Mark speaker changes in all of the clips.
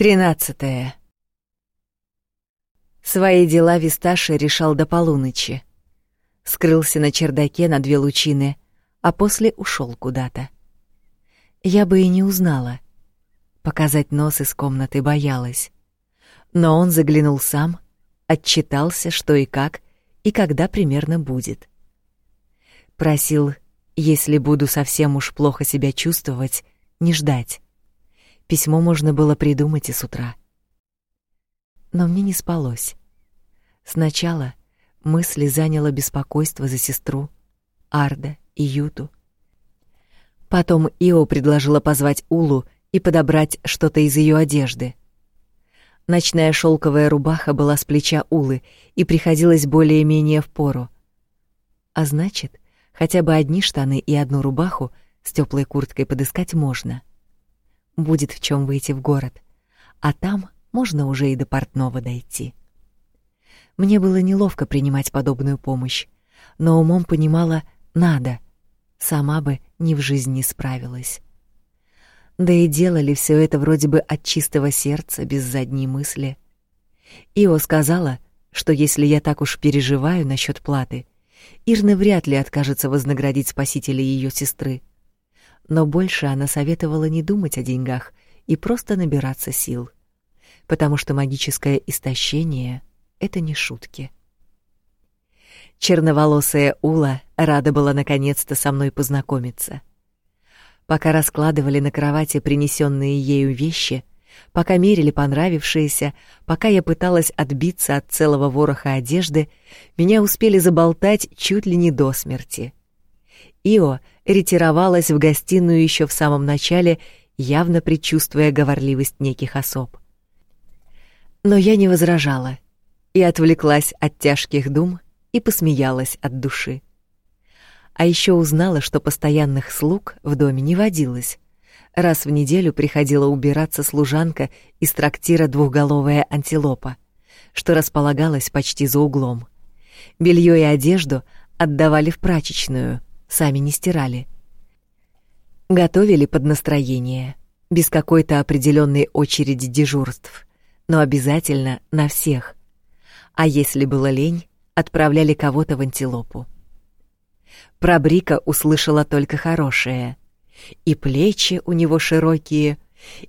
Speaker 1: Тринадцатое. Свои дела Висташи решал до полуночи. Скрылся на чердаке на две лучины, а после ушел куда-то. Я бы и не узнала. Показать нос из комнаты боялась. Но он заглянул сам, отчитался, что и как, и когда примерно будет. Просил, если буду совсем уж плохо себя чувствовать, не ждать. Письмо можно было придумать и с утра. Но мне не спалось. Сначала мысли заняло беспокойство за сестру, Арда и Юту. Потом Ио предложила позвать Улу и подобрать что-то из ее одежды. Ночная шелковая рубаха была с плеча Улы и приходилась более-менее в пору. А значит, хотя бы одни штаны и одну рубаху с теплой курткой подыскать можно будет в чем выйти в город, а там можно уже и до портного дойти. Мне было неловко принимать подобную помощь, но умом понимала надо. Сама бы ни в жизни справилась. Да и делали все это вроде бы от чистого сердца, без задней мысли. Ио сказала, что если я так уж переживаю насчет платы, Ирна вряд ли откажется вознаградить спасителя ее сестры но больше она советовала не думать о деньгах и просто набираться сил, потому что магическое истощение — это не шутки. Черноволосая Ула рада была наконец-то со мной познакомиться. Пока раскладывали на кровати принесенные ею вещи, пока мерили понравившиеся, пока я пыталась отбиться от целого вороха одежды, меня успели заболтать чуть ли не до смерти. Ио ретировалась в гостиную еще в самом начале, явно предчувствуя говорливость неких особ. Но я не возражала и отвлеклась от тяжких дум и посмеялась от души. А еще узнала, что постоянных слуг в доме не водилось. Раз в неделю приходила убираться служанка из трактира двухголовая антилопа, что располагалась почти за углом. Белье и одежду отдавали в прачечную — сами не стирали. Готовили под настроение, без какой-то определенной очереди дежурств, но обязательно на всех. А если было лень, отправляли кого-то в антилопу. Про Брика услышала только хорошее. И плечи у него широкие,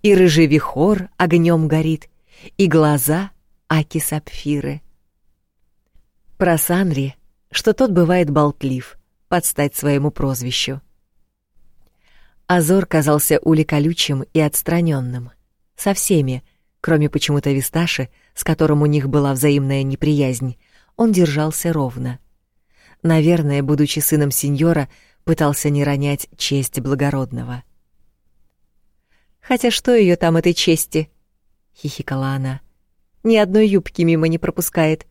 Speaker 1: и рыжий вихор огнем горит, и глаза аки-сапфиры. Про Санри, что тот бывает болтлив, под стать своему прозвищу. Азор казался Уле колючим и отстраненным. Со всеми, кроме почему-то Висташи, с которым у них была взаимная неприязнь, он держался ровно. Наверное, будучи сыном сеньора, пытался не ронять честь благородного. «Хотя что ее там, этой чести?» — хихикала она. «Ни одной юбки мимо не пропускает,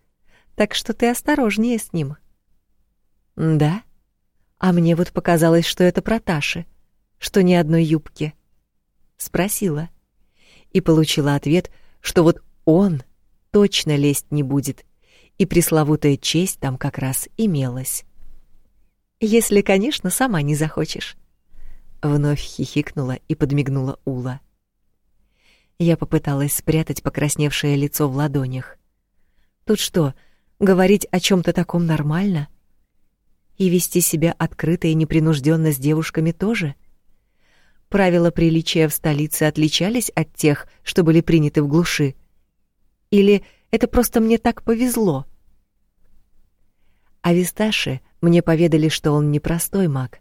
Speaker 1: так что ты осторожнее с ним». «Да?» А мне вот показалось, что это про Таши, что ни одной юбки. Спросила. И получила ответ, что вот он точно лезть не будет, и пресловутая честь там как раз имелась. Если, конечно, сама не захочешь. Вновь хихикнула и подмигнула Ула. Я попыталась спрятать покрасневшее лицо в ладонях. Тут что, говорить о чем то таком нормально? — и вести себя открыто и непринужденно с девушками тоже? Правила приличия в столице отличались от тех, что были приняты в глуши? Или это просто мне так повезло? А Висташи мне поведали, что он не простой маг,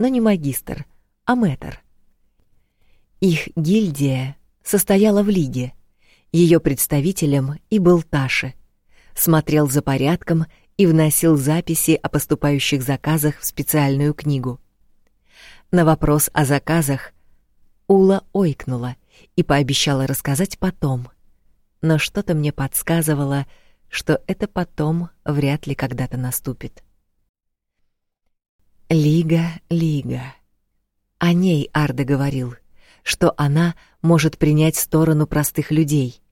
Speaker 1: но не магистр, а мэтр. Их гильдия состояла в лиге. Ее представителем и был Таши. Смотрел за порядком и вносил записи о поступающих заказах в специальную книгу. На вопрос о заказах Ула ойкнула и пообещала рассказать потом. Но что-то мне подсказывало, что это потом вряд ли когда-то наступит. Лига, Лига. О ней Арда говорил, что она может принять сторону простых людей,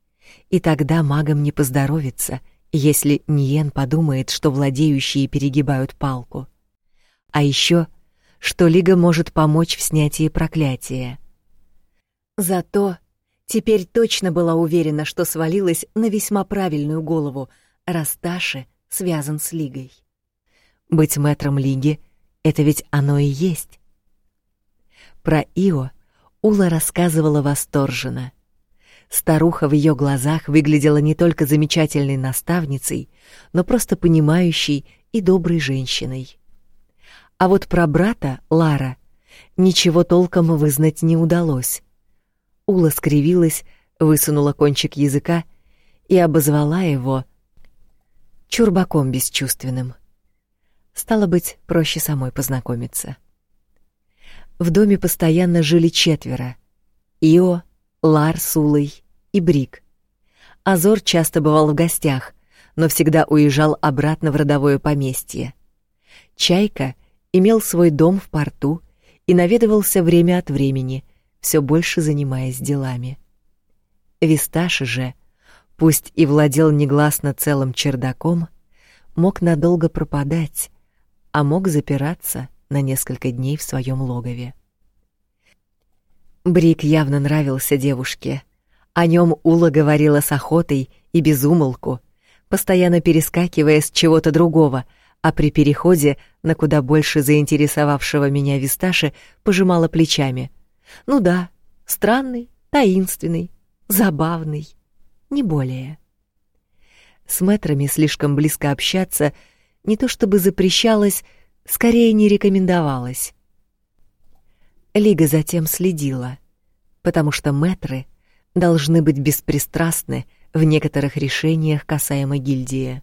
Speaker 1: и тогда магам не поздоровится — если Ниен подумает, что владеющие перегибают палку. А еще, что Лига может помочь в снятии проклятия. Зато Теперь точно была уверена, что свалилась на весьма правильную голову, раз Таши связан с Лигой. Быть мэтром Лиги — это ведь оно и есть. Про Ио Ула рассказывала восторженно. Старуха в ее глазах выглядела не только замечательной наставницей, но просто понимающей и доброй женщиной. А вот про брата, Лара, ничего толком вызнать не удалось. Ула скривилась, высунула кончик языка и обозвала его чурбаком бесчувственным. Стало быть, проще самой познакомиться. В доме постоянно жили четверо: Ио, Лар Сулой и Брик. Азор часто бывал в гостях, но всегда уезжал обратно в родовое поместье. Чайка имел свой дом в порту и наведывался время от времени, все больше занимаясь делами. Висташи же, пусть и владел негласно целым чердаком, мог надолго пропадать, а мог запираться на несколько дней в своем логове. Брик явно нравился девушке. О нем Ула говорила с охотой и без умолку, постоянно перескакивая с чего-то другого, а при переходе на куда больше заинтересовавшего меня Висташи пожимала плечами. Ну да, странный, таинственный, забавный, не более. С мэтрами слишком близко общаться не то чтобы запрещалось, скорее не рекомендовалось. Лига затем следила, потому что мэтры должны быть беспристрастны в некоторых решениях касаемо гильдии.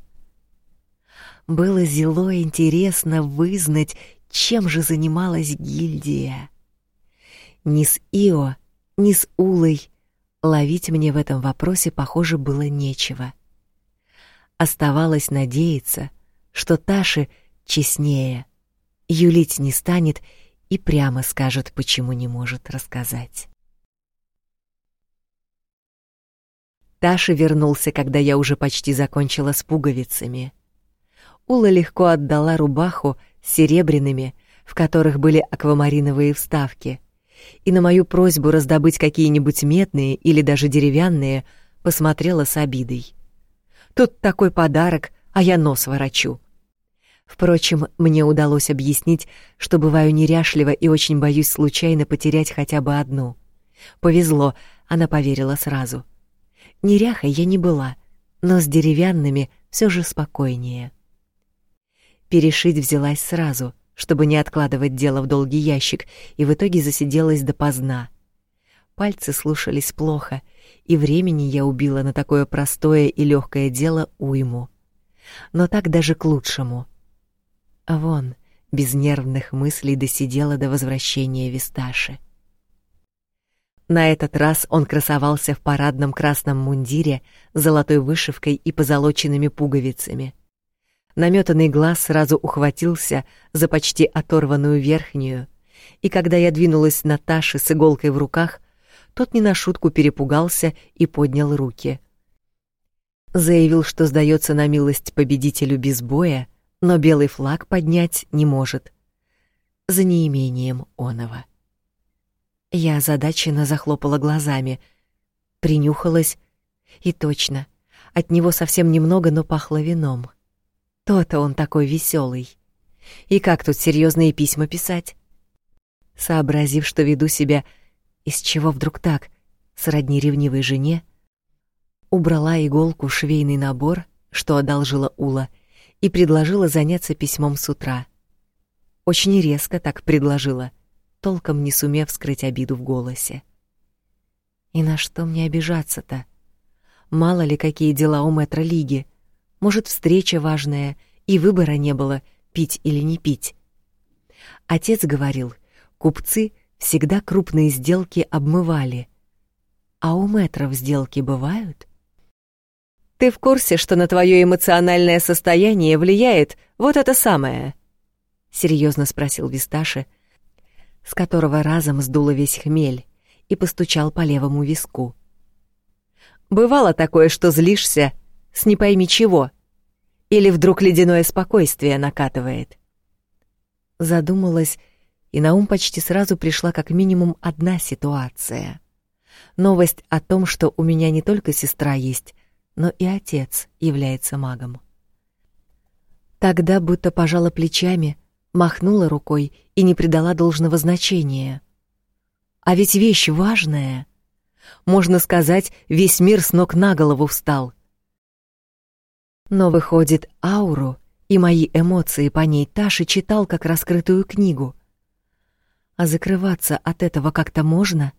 Speaker 1: Было зело интересно вызнать, чем же занималась гильдия. Ни с Ио, ни с Улой ловить мне в этом вопросе, похоже, было нечего. Оставалось надеяться, что Таши честнее, юлить не станет и прямо скажет, почему не может рассказать. Таша вернулся, когда я уже почти закончила с пуговицами. Ула легко отдала рубаху с серебряными, в которых были аквамариновые вставки, и на мою просьбу раздобыть какие-нибудь медные или даже деревянные посмотрела с обидой. Тут такой подарок, а я нос ворочу. Впрочем, мне удалось объяснить, что бываю неряшлива и очень боюсь случайно потерять хотя бы одну. Повезло, она поверила сразу. Неряхой я не была, но с деревянными все же спокойнее. Перешить взялась сразу, чтобы не откладывать дело в долгий ящик, и в итоге засиделась допоздна. Пальцы слушались плохо, и времени я убила на такое простое и легкое дело уйму. Но так даже к лучшему — вон, без нервных мыслей досидела до возвращения Висташи. На этот раз он красовался в парадном красном мундире с золотой вышивкой и позолоченными пуговицами. Наметанный глаз сразу ухватился за почти оторванную верхнюю, и когда я двинулась на Таши с иголкой в руках, тот не на шутку перепугался и поднял руки. Заявил, что сдается на милость победителю без боя, но белый флаг поднять не может. За неимением оного. Я озадаченно захлопала глазами, принюхалась, и точно, от него совсем немного, но пахло вином. То-то он такой веселый. И как тут серьезные письма писать? Сообразив, что веду себя, из чего вдруг так, сродни ревнивой жене, убрала иголку швейный набор, что одолжила Ула, — и предложила заняться письмом с утра. Очень резко так предложила, толком не сумев скрыть обиду в голосе. И на что мне обижаться-то? Мало ли какие дела у мэтра Лиги. Может, встреча важная, и выбора не было, пить или не пить. Отец говорил, купцы всегда крупные сделки обмывали. А у мэтров сделки бывают? Ты в курсе, что на твое эмоциональное состояние влияет вот это самое? Серьезно спросил Висташи, с которого разом сдуло весь хмель, и постучал по левому виску. Бывало такое, что злишься с не пойми чего, или вдруг ледяное спокойствие накатывает. Задумалась, и на ум почти сразу пришла как минимум одна ситуация. Новость о том, что у меня не только сестра есть, но и отец является магом. Тогда будто пожала плечами, махнула рукой и не придала должного значения. А ведь вещь важная. Можно сказать, весь мир с ног на голову встал. Но выходит, ауру и мои эмоции по ней Таша читал как раскрытую книгу. А закрываться от этого как-то можно?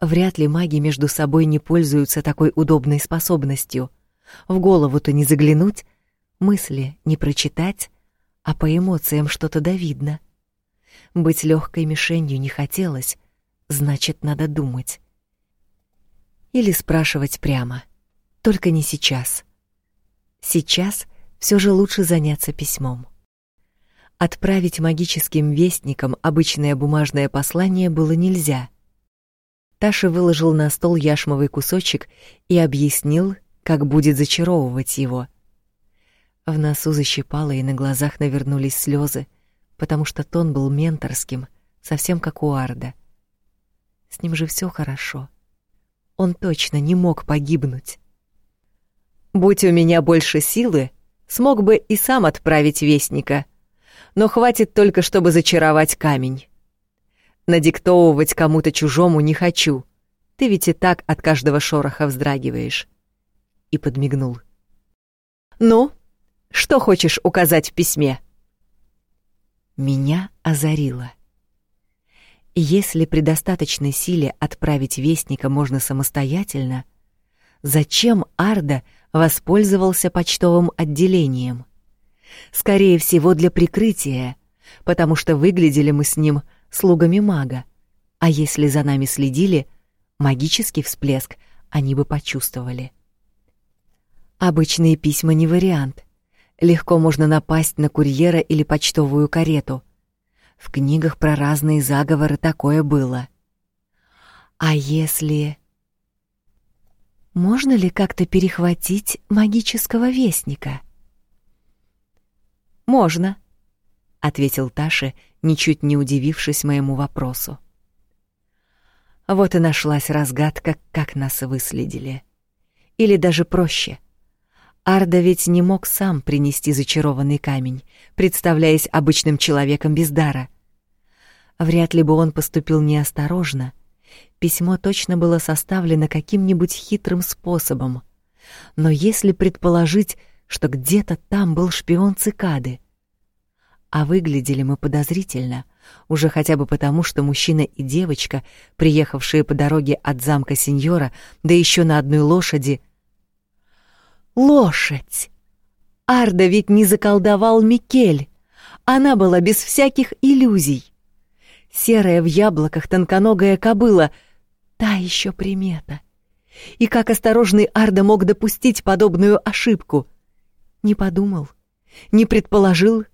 Speaker 1: Вряд ли маги между собой не пользуются такой удобной способностью. В голову-то не заглянуть, мысли не прочитать, а по эмоциям что-то да видно. Быть легкой мишенью не хотелось, значит, надо думать. Или спрашивать прямо. Только не сейчас. Сейчас все же лучше заняться письмом. Отправить магическим вестникам обычное бумажное послание было нельзя. Таша выложил на стол яшмовый кусочек и объяснил, как будет зачаровывать его. В носу защипало и на глазах навернулись слезы, потому что тон был менторским, совсем как у Арда. С ним же все хорошо. Он точно не мог погибнуть. Будь у меня больше силы, смог бы и сам отправить вестника. Но хватит только, чтобы зачаровать камень. Надиктовывать кому-то чужому не хочу. Ты ведь и так от каждого шороха вздрагиваешь. И подмигнул. Ну, что хочешь указать в письме? Меня озарило. Если при достаточной силе отправить вестника можно самостоятельно, зачем Арда воспользовался почтовым отделением? Скорее всего, для прикрытия, потому что выглядели мы с ним слугами мага. А если за нами следили, магический всплеск они бы почувствовали. Обычные письма не вариант. Легко можно напасть на курьера или почтовую карету. В книгах про разные заговоры такое было. А если... Можно ли как-то перехватить магического вестника? Можно, ответил Таша, ничуть не удивившись моему вопросу. Вот и нашлась разгадка, как нас выследили. Или даже проще. Арда ведь не мог сам принести зачарованный камень, представляясь обычным человеком без дара. Вряд ли бы он поступил неосторожно. Письмо точно было составлено каким-нибудь хитрым способом. Но если предположить, что где-то там был шпион цикады, а выглядели мы подозрительно, уже хотя бы потому, что мужчина и девочка, приехавшие по дороге от замка сеньора, да еще на одной лошади — Лошадь! Арда ведь не заколдовал Микель. Она была без всяких иллюзий. Серая в яблоках тонконогая кобыла — та еще примета. И как осторожный Арда мог допустить подобную ошибку? Не подумал, не предположил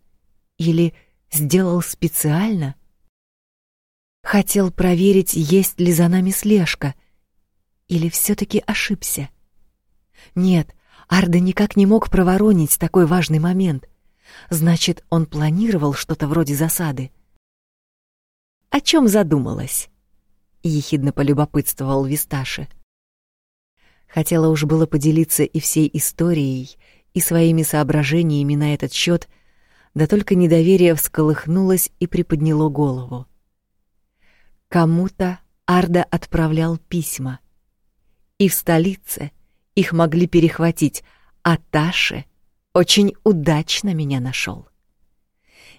Speaker 1: или сделал специально? Хотел проверить, есть ли за нами слежка, или все-таки ошибся? Нет, Арда никак не мог проворонить такой важный момент. Значит, он планировал что-то вроде засады. О чем задумалась? ехидно полюбопытствовал Висташи. Хотела уж было поделиться и всей историей, и своими соображениями на этот счет, да только недоверие всколыхнулось и приподняло голову. Кому-то Арда отправлял письма. И в столице — их могли перехватить, а Таши очень удачно меня нашел.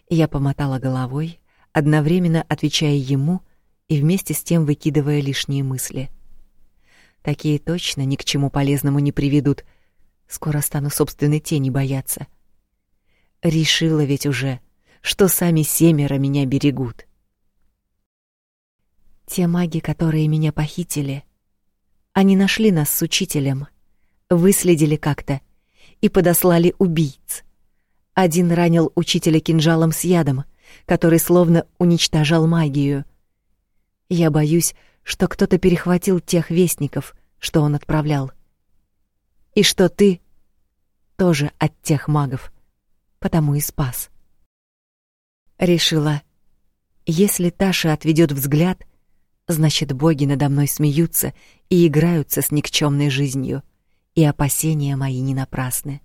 Speaker 1: Я помотала головой, одновременно отвечая ему и вместе с тем выкидывая лишние мысли. Такие точно ни к чему полезному не приведут. Скоро стану собственной тени бояться. Решила ведь уже, что сами семеро меня берегут. Те маги, которые меня похитили, они нашли нас с учителем выследили как-то и подослали убийц. Один ранил учителя кинжалом с ядом, который словно уничтожал магию. Я боюсь, что кто-то перехватил тех вестников, что он отправлял. И что ты тоже от тех магов, потому и спас. Решила, если Таша отведет взгляд, Значит, боги надо мной смеются и играются с никчемной жизнью, и опасения мои не напрасны.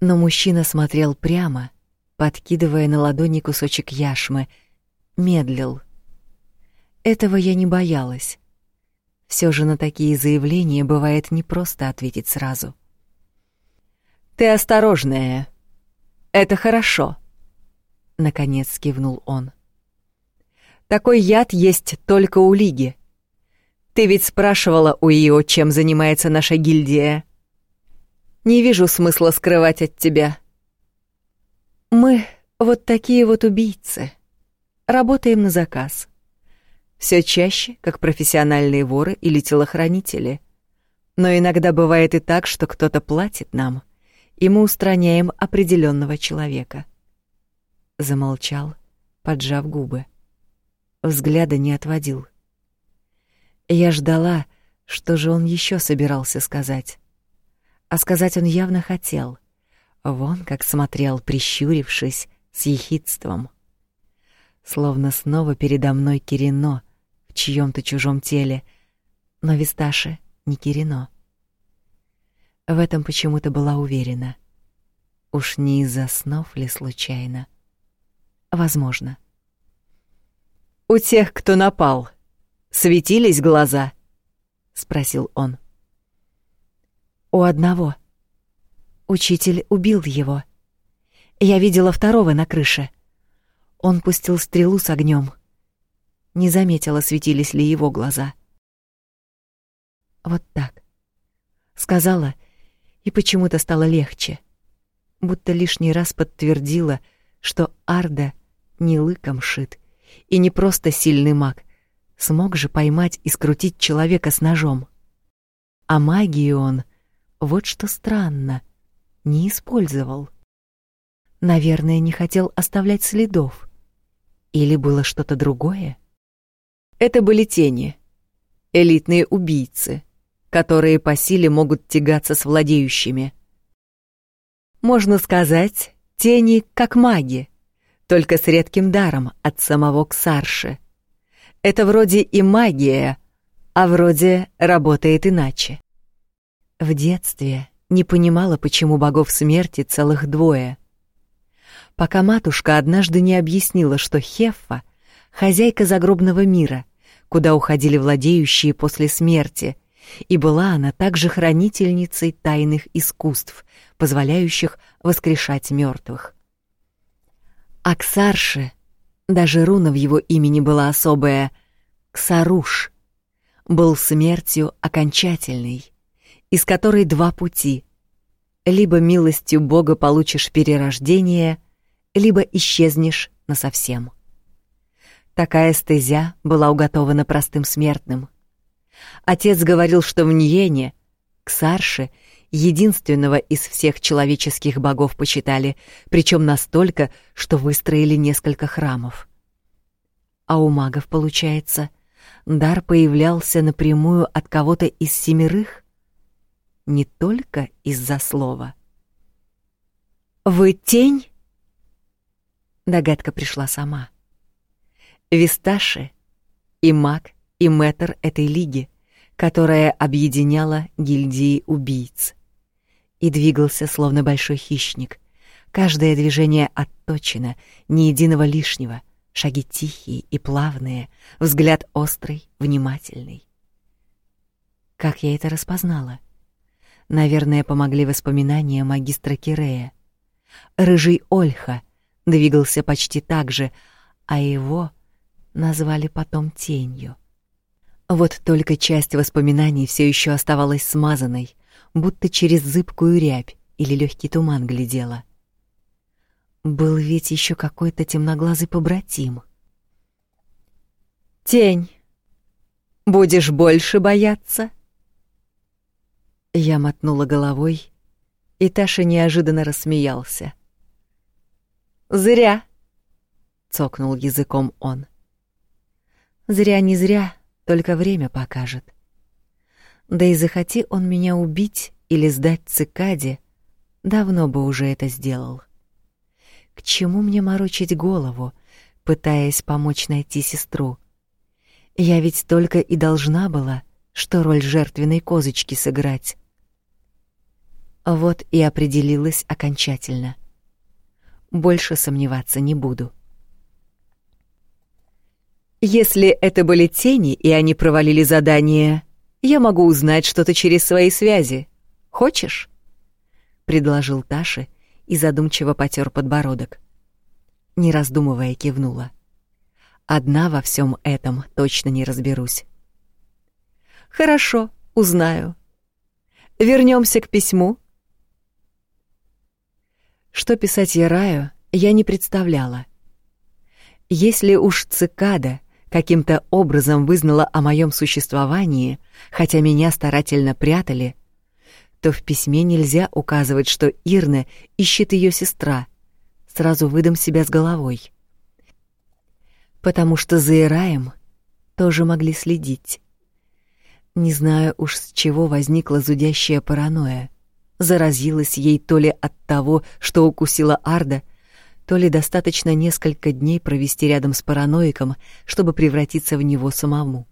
Speaker 1: Но мужчина смотрел прямо, подкидывая на ладони кусочек яшмы, медлил. Этого я не боялась. Все же на такие заявления бывает непросто ответить сразу. Ты осторожная. Это хорошо, наконец кивнул он. Такой яд есть только у Лиги. Ты ведь спрашивала у Ио, чем занимается наша гильдия. Не вижу смысла скрывать от тебя. Мы вот такие вот убийцы. Работаем на заказ. Все чаще, как профессиональные воры или телохранители. Но иногда бывает и так, что кто-то платит нам, и мы устраняем определенного человека. Замолчал, поджав губы. Взгляда не отводил. Я ждала, что же он еще собирался сказать. А сказать он явно хотел. Вон как смотрел, прищурившись, с ехидством словно снова передо мной Кирино в чьем-то чужом теле, но Висташи не Кирино. В этом почему-то была уверена. Уж не из-за снов ли случайно? Возможно. У тех, кто напал, светились глаза, спросил он. У одного. Учитель убил его. Я видела второго на крыше. Он пустил стрелу с огнем. Не заметила, светились ли его глаза. Вот так. Сказала, и почему-то стало легче. Будто лишний раз подтвердила, что Арда не лыком шит и не просто сильный маг. Смог же поймать и скрутить человека с ножом. А магию он, вот что странно, не использовал. Наверное, не хотел оставлять следов. Или было что-то другое? Это были тени, элитные убийцы, которые по силе могут тягаться с владеющими. Можно сказать, тени как маги, только с редким даром от самого Ксарши. Это вроде и магия, а вроде работает иначе. В детстве не понимала, почему богов смерти целых двое — пока матушка однажды не объяснила, что Хеффа — хозяйка загробного мира, куда уходили владеющие после смерти, и была она также хранительницей тайных искусств, позволяющих воскрешать мертвых. Аксарше, даже руна в его имени была особая, Ксаруш, был смертью окончательной, из которой два пути — либо милостью Бога получишь перерождение — либо исчезнешь насовсем. Такая стезя была уготована простым смертным. Отец говорил, что в Ньене, Ксарше, единственного из всех человеческих богов почитали, причем настолько, что выстроили несколько храмов. А у магов, получается, дар появлялся напрямую от кого-то из семерых, не только из-за слова. «Вы тень?» Догадка пришла сама. Висташи и маг, и мэтр этой лиги, которая объединяла гильдии убийц. И двигался словно большой хищник. Каждое движение отточено, ни единого лишнего. Шаги тихие и плавные, взгляд острый, внимательный. Как я это распознала? Наверное, помогли воспоминания магистра Кирея. Рыжий Ольха — двигался почти так же, а его назвали потом тенью. Вот только часть воспоминаний все еще оставалась смазанной, будто через зыбкую рябь или легкий туман глядела. Был ведь еще какой-то темноглазый побратим. Тень. Будешь больше бояться? Я мотнула головой, и Таша неожиданно рассмеялся. Зря, цокнул языком он. Зря не зря, только время покажет. Да и захоти он меня убить или сдать цикаде, давно бы уже это сделал. К чему мне морочить голову, пытаясь помочь найти сестру? Я ведь только и должна была, что роль жертвенной козочки сыграть. Вот и определилась окончательно. Больше сомневаться не буду. Если это были тени, и они провалили задание, я могу узнать что-то через свои связи. Хочешь? предложил Таша и задумчиво потер подбородок. Не раздумывая, кивнула. Одна во всем этом точно не разберусь. Хорошо, узнаю. Вернемся к письму. Что писать Яраю, я не представляла. Если уж цикада каким-то образом вызнала о моем существовании, хотя меня старательно прятали, то в письме нельзя указывать, что Ирна ищет ее сестра. Сразу выдам себя с головой. Потому что за Ираем тоже могли следить. Не знаю уж с чего возникла зудящая паранойя. Заразилась ей то ли от того, что укусила Арда, то ли достаточно несколько дней провести рядом с параноиком, чтобы превратиться в него самому.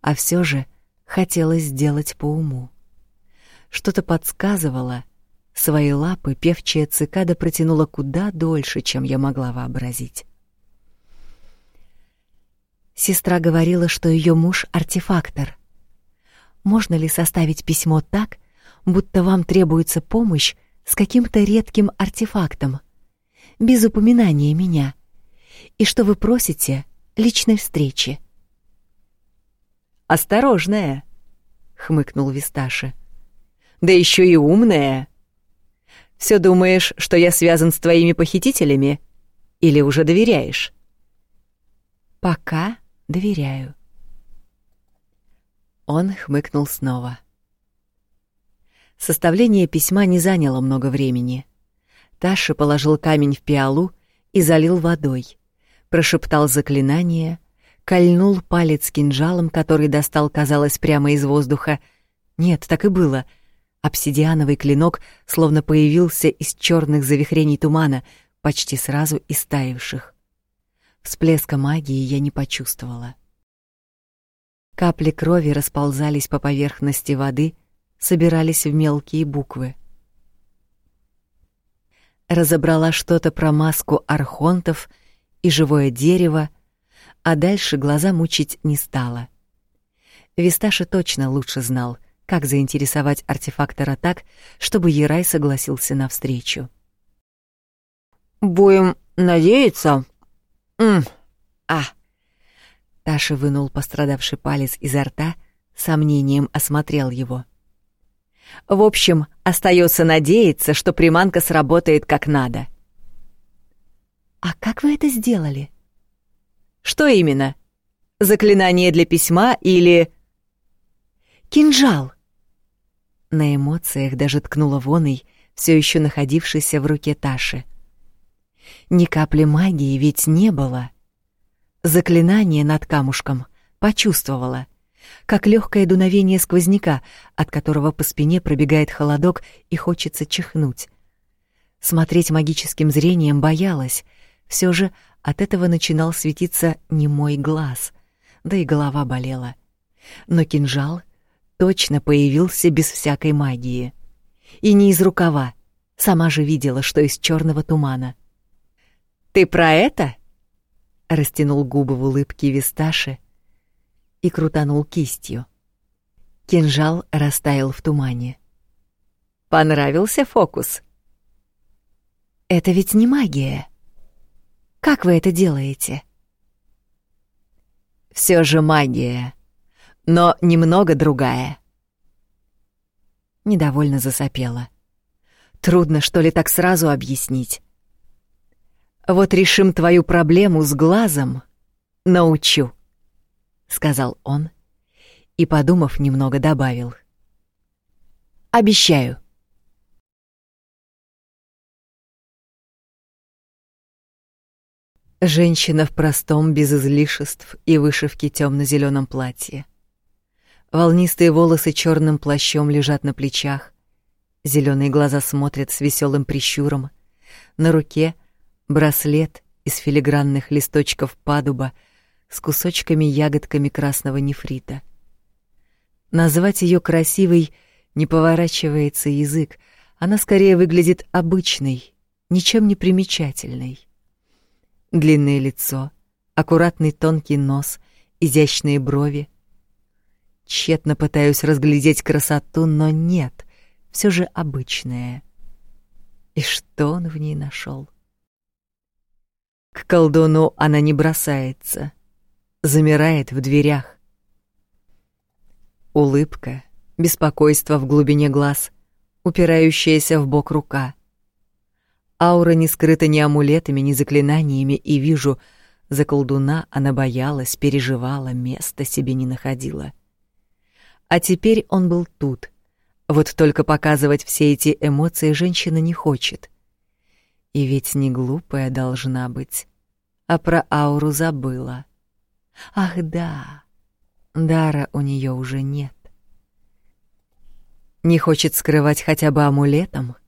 Speaker 1: А все же хотелось сделать по уму. Что-то подсказывало, свои лапы певчая цикада протянула куда дольше, чем я могла вообразить. Сестра говорила, что ее муж артефактор. Можно ли составить письмо так, будто вам требуется помощь с каким-то редким артефактом, без упоминания меня, и что вы просите личной встречи? «Осторожная», — хмыкнул Висташи. «Да еще и умная. Все думаешь, что я связан с твоими похитителями? Или уже доверяешь?» «Пока доверяю». Он хмыкнул снова. Составление письма не заняло много времени. Таша положил камень в пиалу и залил водой, прошептал заклинание, кольнул палец кинжалом, который достал, казалось, прямо из воздуха. Нет, так и было. Обсидиановый клинок словно появился из черных завихрений тумана, почти сразу истаивших. Всплеска магии я не почувствовала. Капли крови расползались по поверхности воды, собирались в мелкие буквы. Разобрала что-то про маску архонтов и живое дерево, а дальше глаза мучить не стала. Висташи точно лучше знал, как заинтересовать артефактора так, чтобы Ерай согласился на встречу. «Будем надеяться?» «М, а, Таша вынул пострадавший палец изо рта, сомнением осмотрел его. В общем, остается надеяться, что приманка сработает как надо. А как вы это сделали? Что именно? Заклинание для письма или кинжал? На эмоциях даже ткнула воной, все еще находившийся в руке Таши. Ни капли магии ведь не было. Заклинание над камушком почувствовала, как легкое дуновение сквозняка, от которого по спине пробегает холодок и хочется чихнуть. Смотреть магическим зрением боялась, все же от этого начинал светиться не мой глаз, да и голова болела. Но кинжал точно появился без всякой магии. И не из рукава, сама же видела, что из черного тумана. «Ты про это?» растянул губы в улыбке Висташи и крутанул кистью. Кинжал растаял в тумане. Понравился фокус? Это ведь не магия. Как вы это делаете? Все же магия, но немного другая. Недовольно засопела. Трудно, что ли, так сразу объяснить. Вот решим твою проблему с глазом, научу, сказал он и, подумав немного, добавил: Обещаю. Женщина в простом, без излишеств и вышивки темно-зеленом платье. Волнистые волосы черным плащом лежат на плечах. Зеленые глаза смотрят с веселым прищуром. На руке браслет из филигранных листочков падуба с кусочками-ягодками красного нефрита. Назвать ее красивой не поворачивается язык, она скорее выглядит обычной, ничем не примечательной. Длинное лицо, аккуратный тонкий нос, изящные брови. Тщетно пытаюсь разглядеть красоту, но нет, все же обычная. И что он в ней нашел? К колдуну она не бросается, замирает в дверях. Улыбка, беспокойство в глубине глаз, упирающаяся в бок рука. Аура не скрыта ни амулетами, ни заклинаниями, и вижу, за колдуна она боялась, переживала, места себе не находила. А теперь он был тут. Вот только показывать все эти эмоции женщина не хочет. И ведь не глупая должна быть, а про ауру забыла. Ах да, дара у нее уже нет. Не хочет скрывать хотя бы амулетом —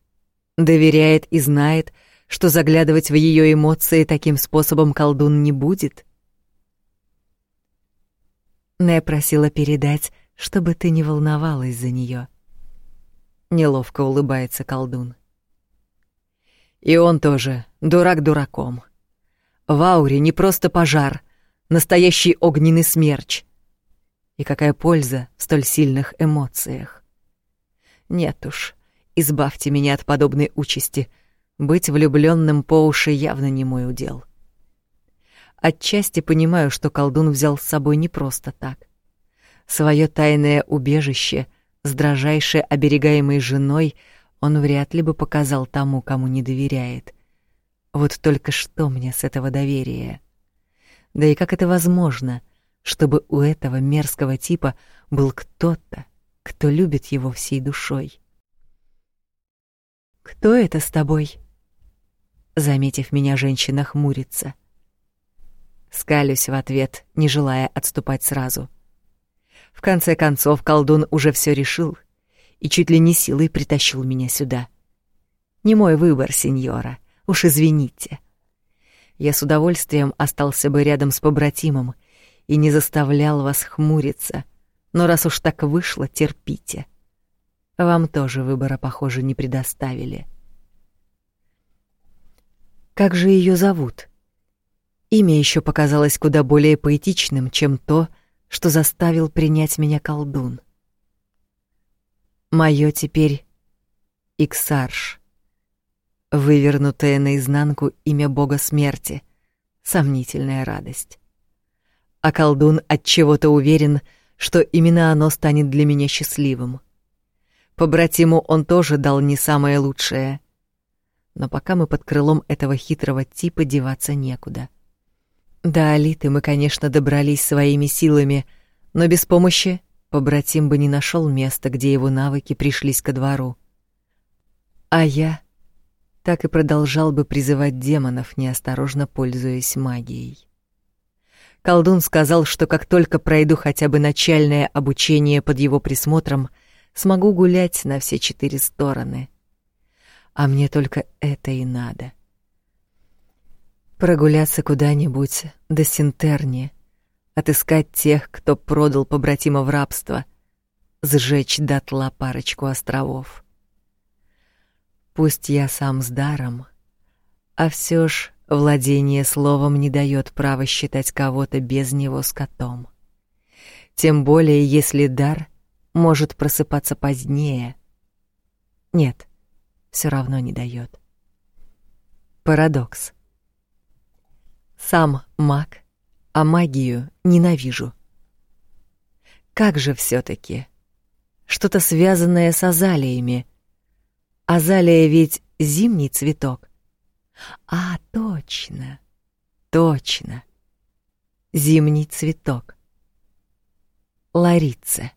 Speaker 1: Доверяет и знает, что заглядывать в ее эмоции таким способом колдун не будет. Не просила передать, чтобы ты не волновалась за нее. Неловко улыбается колдун. И он тоже, дурак дураком. В ауре не просто пожар, настоящий огненный смерч. И какая польза в столь сильных эмоциях? Нет уж, Избавьте меня от подобной участи. Быть влюбленным по уши явно не мой удел. Отчасти понимаю, что колдун взял с собой не просто так. Своё тайное убежище с дрожайшей оберегаемой женой он вряд ли бы показал тому, кому не доверяет. Вот только что мне с этого доверия? Да и как это возможно, чтобы у этого мерзкого типа был кто-то, кто любит его всей душой? «Кто это с тобой?» Заметив меня, женщина хмурится. Скалюсь в ответ, не желая отступать сразу. В конце концов, колдун уже все решил и чуть ли не силой притащил меня сюда. Не мой выбор, сеньора, уж извините. Я с удовольствием остался бы рядом с побратимом и не заставлял вас хмуриться, но раз уж так вышло, терпите. Вам тоже выбора, похоже, не предоставили. Как же ее зовут? Имя еще показалось куда более поэтичным, чем то, что заставил принять меня колдун. Мое теперь Иксарш. Вывернутое наизнанку имя бога смерти. Сомнительная радость. А колдун от чего-то уверен, что именно оно станет для меня счастливым. Побратиму он тоже дал не самое лучшее. Но пока мы под крылом этого хитрого типа деваться некуда. До Алиты мы, конечно, добрались своими силами, но без помощи побратим бы не нашел места, где его навыки пришлись ко двору. А я так и продолжал бы призывать демонов, неосторожно пользуясь магией. Колдун сказал, что как только пройду хотя бы начальное обучение под его присмотром — смогу гулять на все четыре стороны. А мне только это и надо. Прогуляться куда-нибудь до Синтерни, отыскать тех, кто продал побратима в рабство, сжечь дотла парочку островов. Пусть я сам с даром, а все ж владение словом не дает права считать кого-то без него скотом. Тем более, если дар может просыпаться позднее. Нет, все равно не дает. Парадокс. Сам маг, а магию ненавижу. Как же все таки Что-то связанное с азалиями. Азалия ведь зимний цветок. А, точно, точно. Зимний цветок. Ларица.